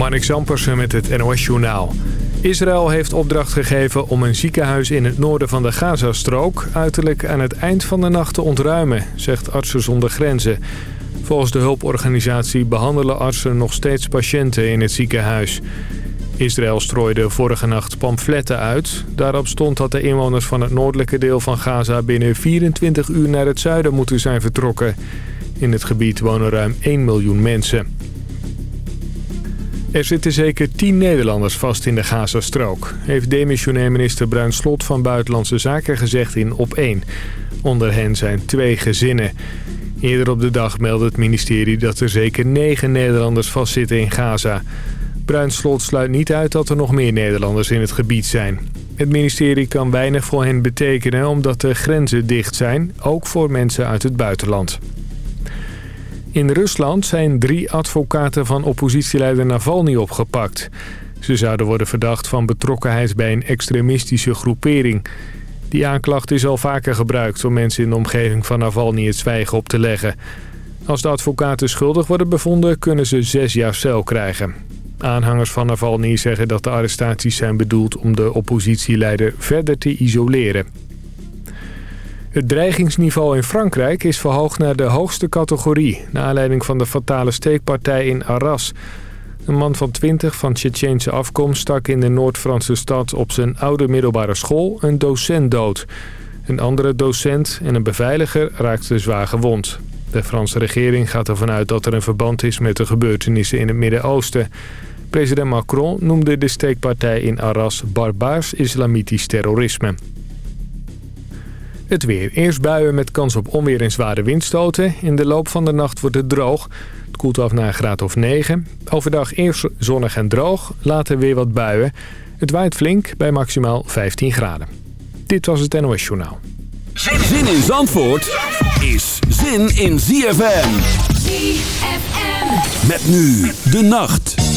Marnik Zampersen met het NOS Journaal. Israël heeft opdracht gegeven om een ziekenhuis in het noorden van de Gazastrook... uiterlijk aan het eind van de nacht te ontruimen, zegt Artsen zonder Grenzen. Volgens de hulporganisatie behandelen artsen nog steeds patiënten in het ziekenhuis. Israël strooide vorige nacht pamfletten uit. Daarop stond dat de inwoners van het noordelijke deel van Gaza... binnen 24 uur naar het zuiden moeten zijn vertrokken. In het gebied wonen ruim 1 miljoen mensen. Er zitten zeker 10 Nederlanders vast in de Gazastrook... heeft demissionair minister Bruin Slot van Buitenlandse Zaken gezegd in Op1. Onder hen zijn twee gezinnen. Eerder op de dag meldde het ministerie dat er zeker 9 Nederlanders vastzitten in Gaza... Bruin Slot sluit niet uit dat er nog meer Nederlanders in het gebied zijn. Het ministerie kan weinig voor hen betekenen omdat de grenzen dicht zijn, ook voor mensen uit het buitenland. In Rusland zijn drie advocaten van oppositieleider Navalny opgepakt. Ze zouden worden verdacht van betrokkenheid bij een extremistische groepering. Die aanklacht is al vaker gebruikt om mensen in de omgeving van Navalny het zwijgen op te leggen. Als de advocaten schuldig worden bevonden kunnen ze zes jaar cel krijgen. Aanhangers van Navalny zeggen dat de arrestaties zijn bedoeld om de oppositieleider verder te isoleren. Het dreigingsniveau in Frankrijk is verhoogd naar de hoogste categorie... naar aanleiding van de fatale steekpartij in Arras. Een man van 20 van Tsjetsjeense afkomst stak in de Noord-Franse stad... op zijn oude middelbare school een docent dood. Een andere docent en een beveiliger raakten zwaar gewond. De Franse regering gaat ervan uit dat er een verband is met de gebeurtenissen in het Midden-Oosten. President Macron noemde de steekpartij in Arras barbaars islamitisch terrorisme. Het weer. Eerst buien met kans op onweer en zware windstoten. In de loop van de nacht wordt het droog. Het koelt af naar een graad of 9. Overdag eerst zonnig en droog, later weer wat buien. Het waait flink bij maximaal 15 graden. Dit was het NOS Journaal. Zin in Zandvoort is zin in ZFM. ZFM. Met nu de nacht.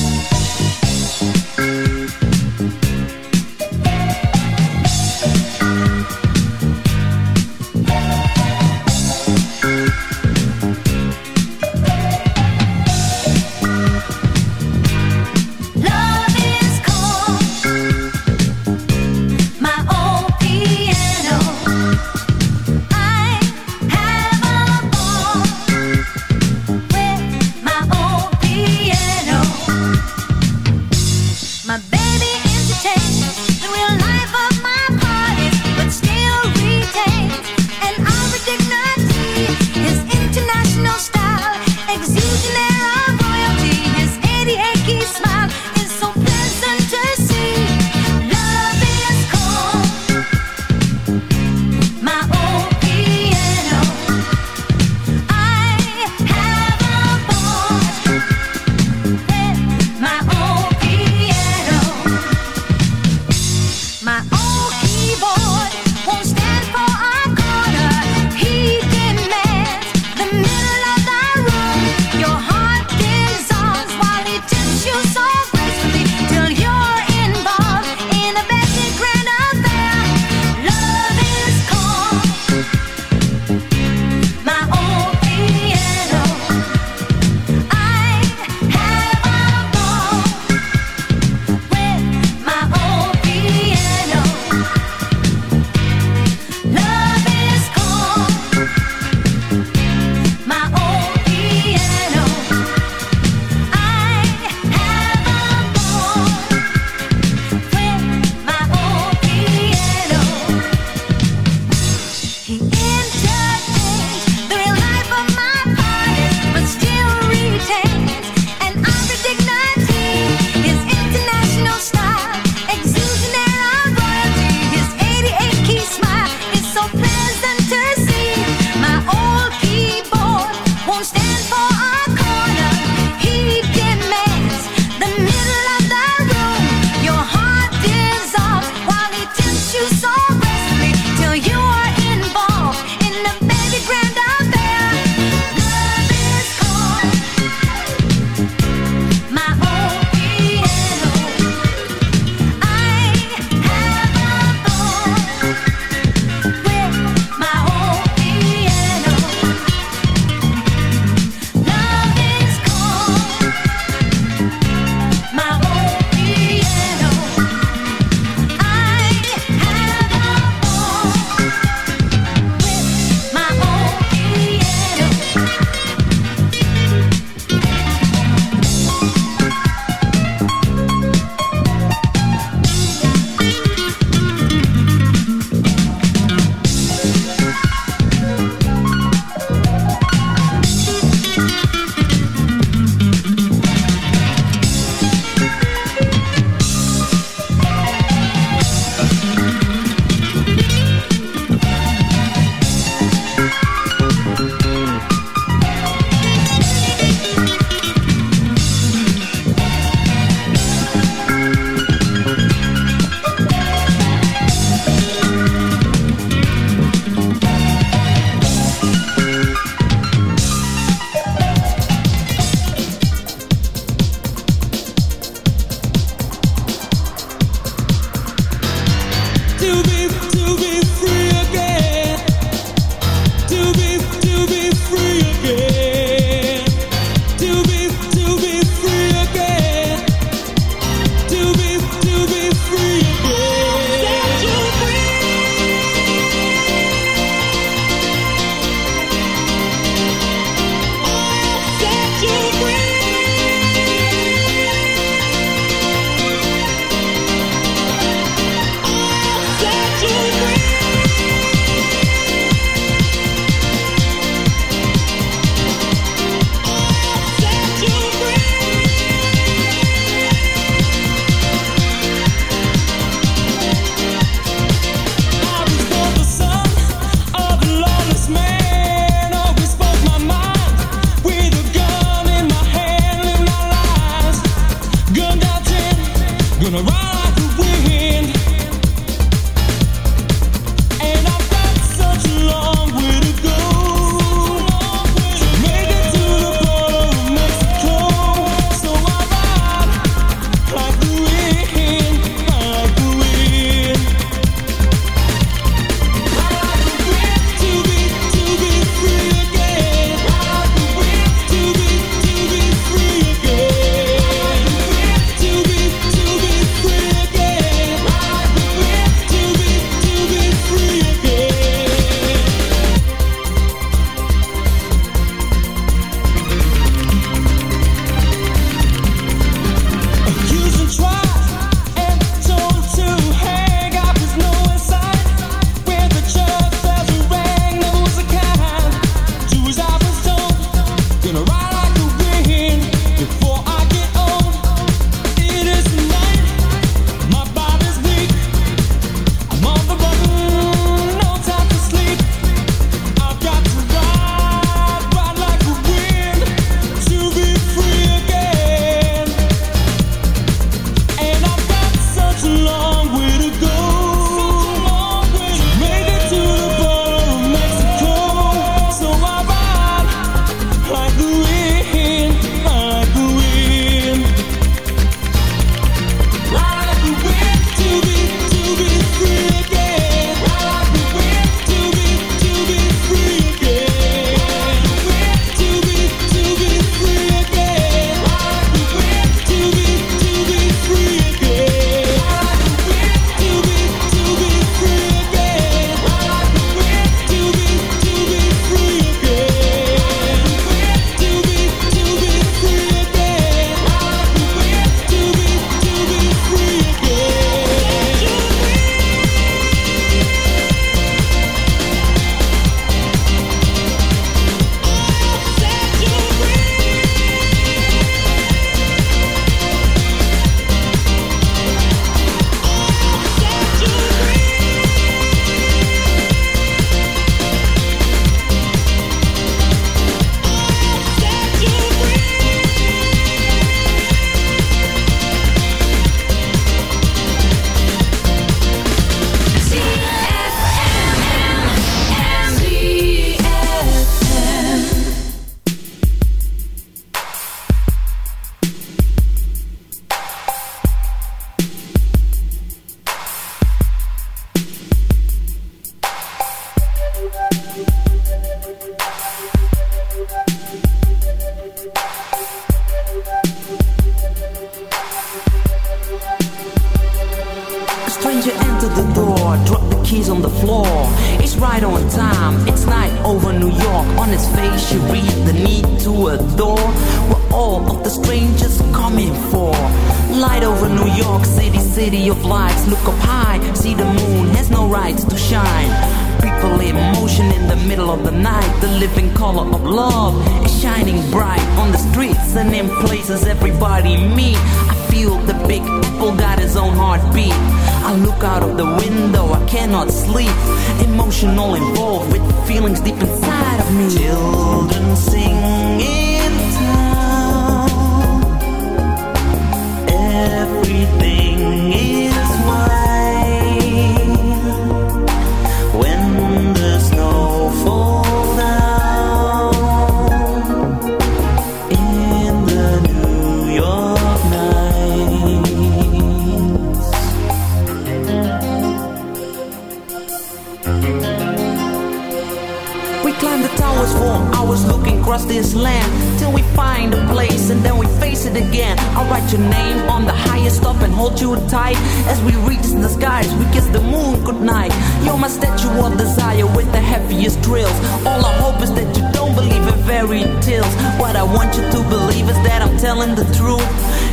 again. I'll write your name on the highest up and hold you tight as we reach the skies. We kiss the moon goodnight. You're my statue of desire with the heaviest drills. All I hope is that you don't believe in fairy tales. What I want you to believe is that I'm telling the truth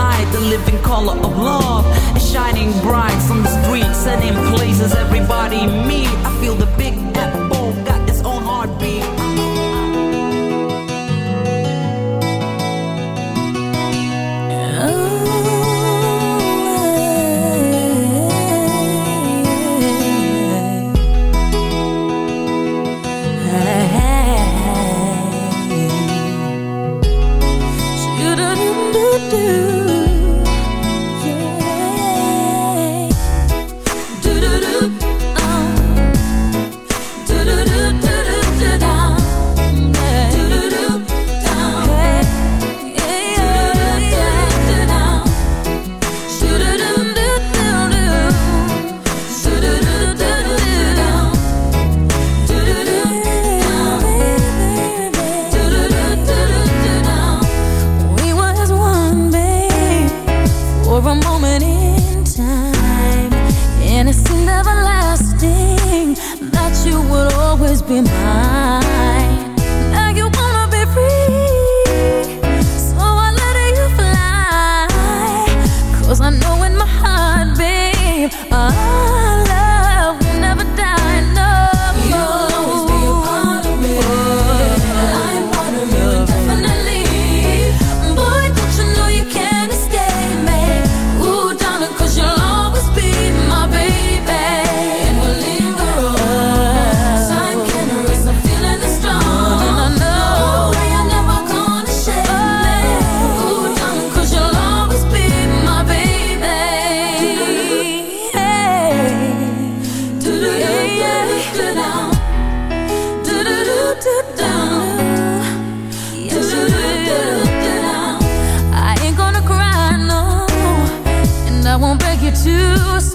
night, the living color of love is shining bright on the streets and in places everybody meet. I feel the big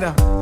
Not your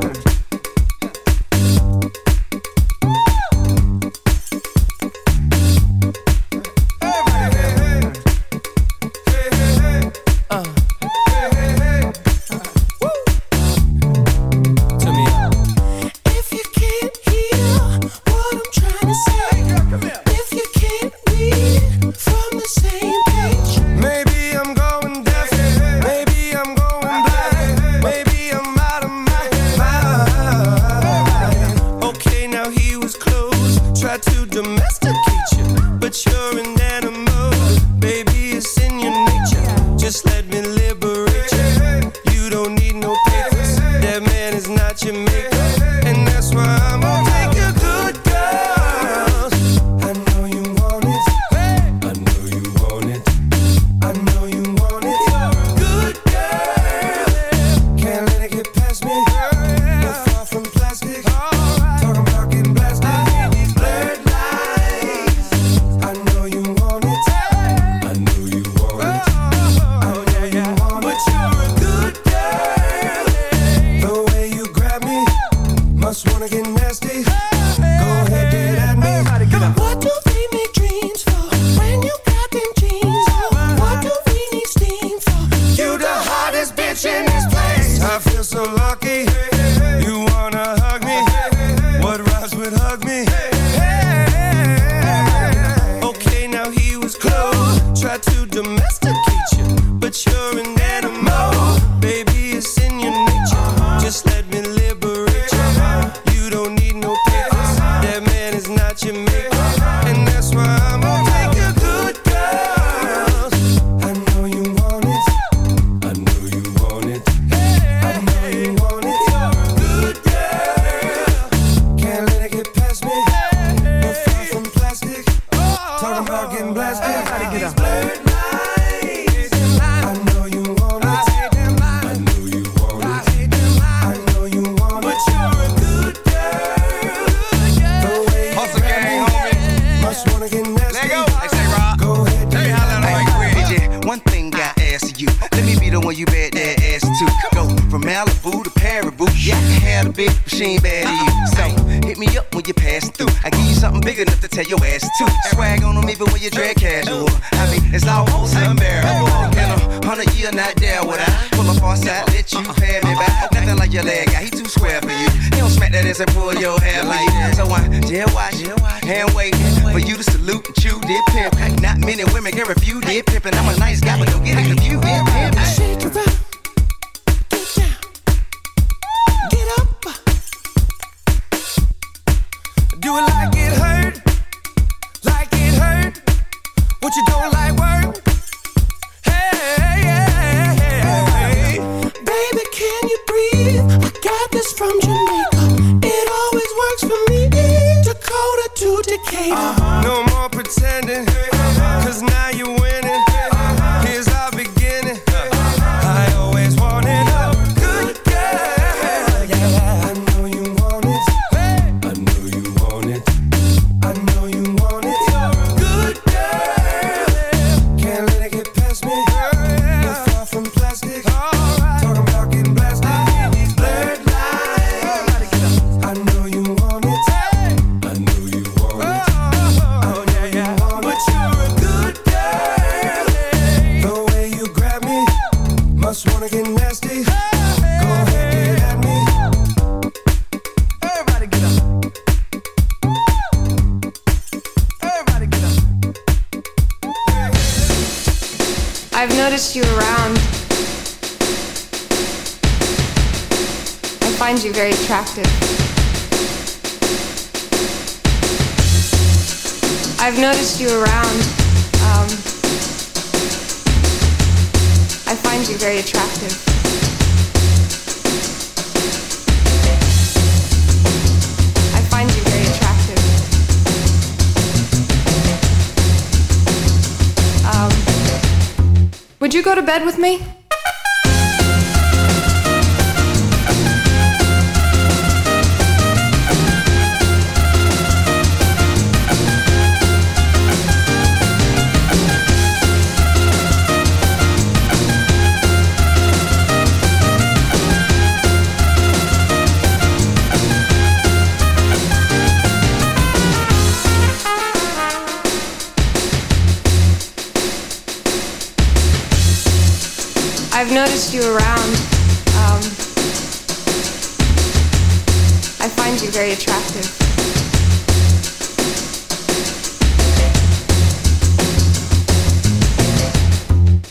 bed with me?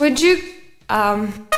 Would you um,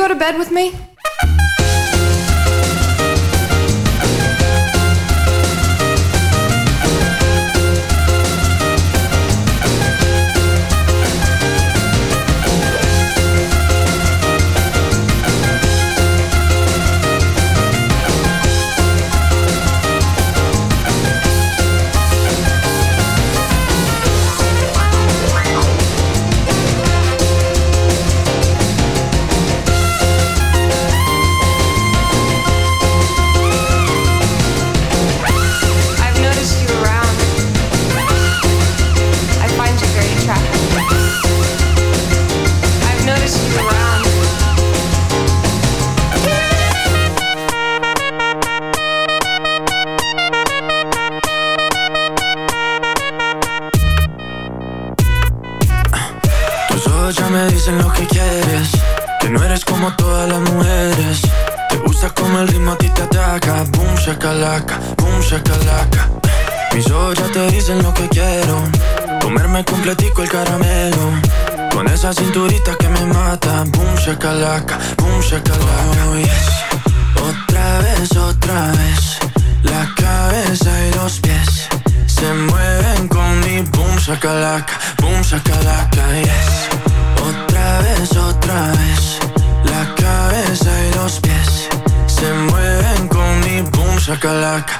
go to bed with me? shakalaka, boom shakalaka. Oh, yes. Otra vez, otra vez. La cabeza y los pies Se mueven con mi boom shakalaka Boom shakalaka, yes. Otra vez, otra vez. La cabeza y los pies Se mueven con mi boom shakalaka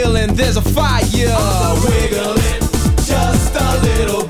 Feeling there's a fire. Wiggle it just a little